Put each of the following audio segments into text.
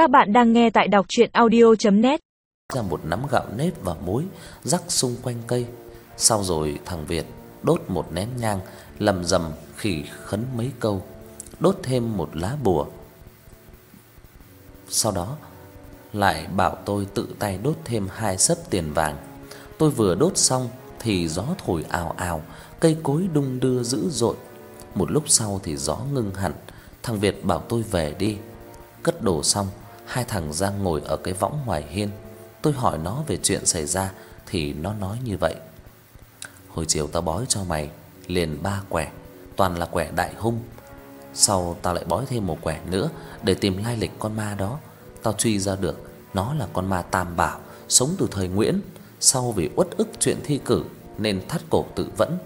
Các bạn đang nghe tại đọc audio net ra một nắm gạo nếp và muối rắc xung quanh cây. Sau rồi thằng Việt đốt một nén nhang, lầm rầm khỉ khấn mấy câu, đốt thêm một lá bùa. Sau đó lại bảo tôi tự tay đốt thêm hai sấp tiền vàng. Tôi vừa đốt xong thì gió thổi ào ào, cây cối đung đưa dữ dội. Một lúc sau thì gió ngưng hẳn, thằng Việt bảo tôi về đi. Cất đồ xong, hai thằng ra ngồi ở cái võng ngoài hiên. Tôi hỏi nó về chuyện xảy ra thì nó nói như vậy. Hồi chiều tao bói cho mày liền ba quẻ, toàn là quẻ đại hung. Sau tao lại bói thêm một quẻ nữa để tìm lai lịch con ma đó. Tao truy ra được nó là con ma Tam Bảo, sống từ thời Nguyễn, sau vì uất ức chuyện thi cử nên thắt cổ tự vẫn,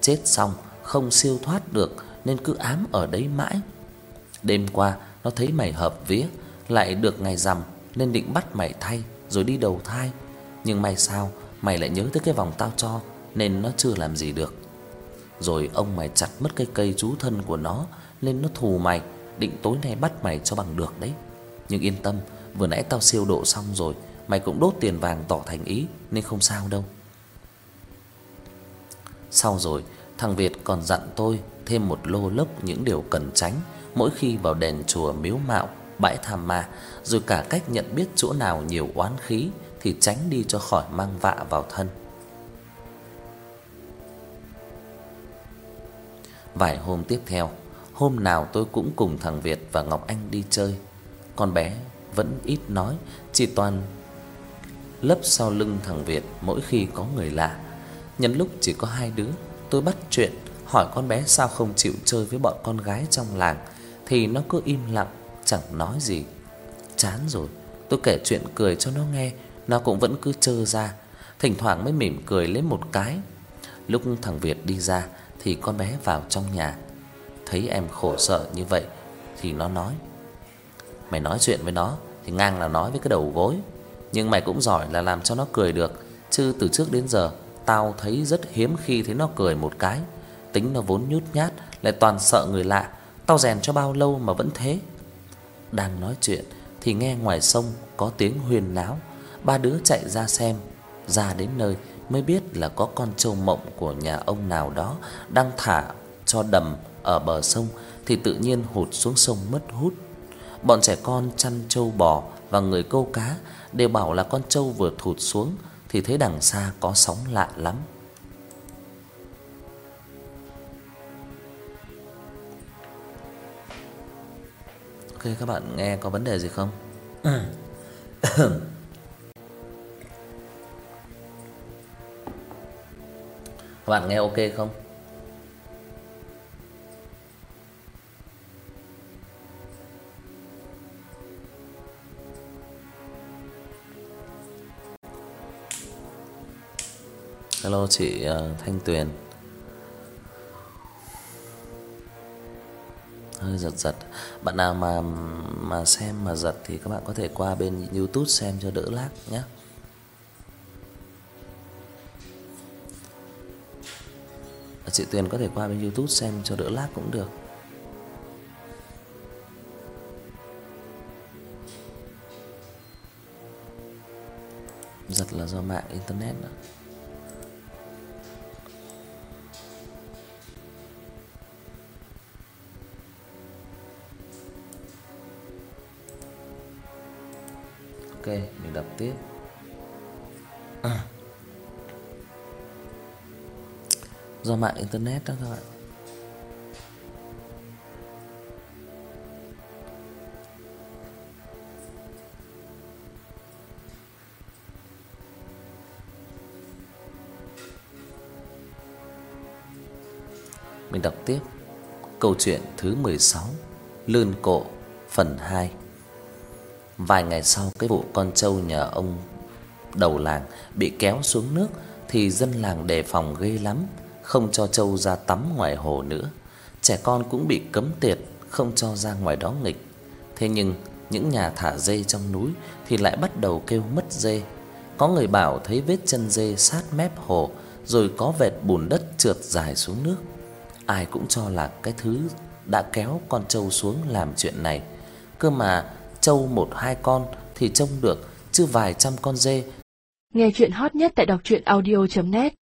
chết xong không siêu thoát được nên cứ ám ở đấy mãi. Đêm qua nó thấy mày hợp vía, lại được ngày rằm nên định bắt mày thay rồi đi đầu thai, nhưng may sao mày lại nhớ tới cái vòng tao cho nên nó chưa làm gì được. Rồi ông mày chặt mất cái cây chú thân của nó nên nó thù mày, định tối nay bắt mày cho bằng được đấy. Nhưng yên tâm, vừa nãy tao siêu độ xong rồi, mày cũng đốt tiền vàng tỏ thành ý nên không sao đâu. Sau rồi, thằng Việt còn dặn tôi thêm một lô lốc những điều cần tránh mỗi khi vào đền chùa Miếu Mạo, bãi Tham Ma, rồi cả cách nhận biết chỗ nào nhiều oán khí thì tránh đi cho khỏi mang vạ vào thân. Vài hôm tiếp theo, hôm nào tôi cũng cùng thằng Việt và Ngọc Anh đi chơi. Con bé vẫn ít nói, chỉ toàn lấp sau lưng thằng Việt mỗi khi có người lạ. Nhân lúc chỉ có hai đứa, tôi bắt chuyện hỏi con bé sao không chịu chơi với bọn con gái trong làng thì nó cứ im lặng, chẳng nói gì. Chán rồi, tôi kể chuyện cười cho nó nghe, nó cũng vẫn cứ trơ ra, thỉnh thoảng mới mỉm cười lên một cái. Lúc thằng Việt đi ra thì con bé vào trong nhà. Thấy em khổ sở như vậy thì nó nói: "Mày nói chuyện với nó thì ngang là nói với cái đầu gối, nhưng mày cũng giỏi là làm cho nó cười được, chứ từ trước đến giờ tao thấy rất hiếm khi thấy nó cười một cái. Tính nó vốn nhút nhát, lại toàn sợ người lạ, tao rèn cho bao lâu mà vẫn thế." Đang nói chuyện thì nghe ngoài sông có tiếng huyên náo, ba đứa chạy ra xem, ra đến nơi mới biết là có con trâu mộng của nhà ông nào đó đang thả cho đầm ở bờ sông thì tự nhiên hụt xuống sông mất hút. Bọn trẻ con chăn trâu bò và người câu cá đều bảo là con trâu vừa thụt xuống thì thấy đằng xa có sóng lạ lắm. Ok các bạn nghe có vấn đề gì không? Các bạn nghe ok không? Hello chị uh, Thanh Tuyền. Hơi giật giật. Bạn nào mà mà xem mà giật thì các bạn có thể qua bên YouTube xem cho đỡ lag nhé. Chị Tuyền có thể qua bên YouTube xem cho đỡ lag cũng được. Giật là do mạng internet đó. Ok, mình đọc tiếp. À. Do mạng internet đó các bạn. Mình đọc tiếp. Câu chuyện thứ 16, Lươn cổ, phần 2. Vài ngày sau cái vụ con trâu nhà ông đầu làng bị kéo xuống nước thì dân làng đề phòng ghê lắm, không cho trâu ra tắm ngoài hồ nữa. Trẻ con cũng bị cấm tiệt không cho ra ngoài đó nghịch. Thế nhưng những nhà thả dê trong núi thì lại bắt đầu kêu mất dê. Có người bảo thấy vết chân dê sát mép hồ, rồi có vệt bùn đất trượt dài xuống nước. Ai cũng cho là cái thứ đã kéo con trâu xuống làm chuyện này. Cơ mà trâu một hai con thì trông được, chứ vài trăm con dê. Nghe chuyện hot nhất tại đọc truyện audio net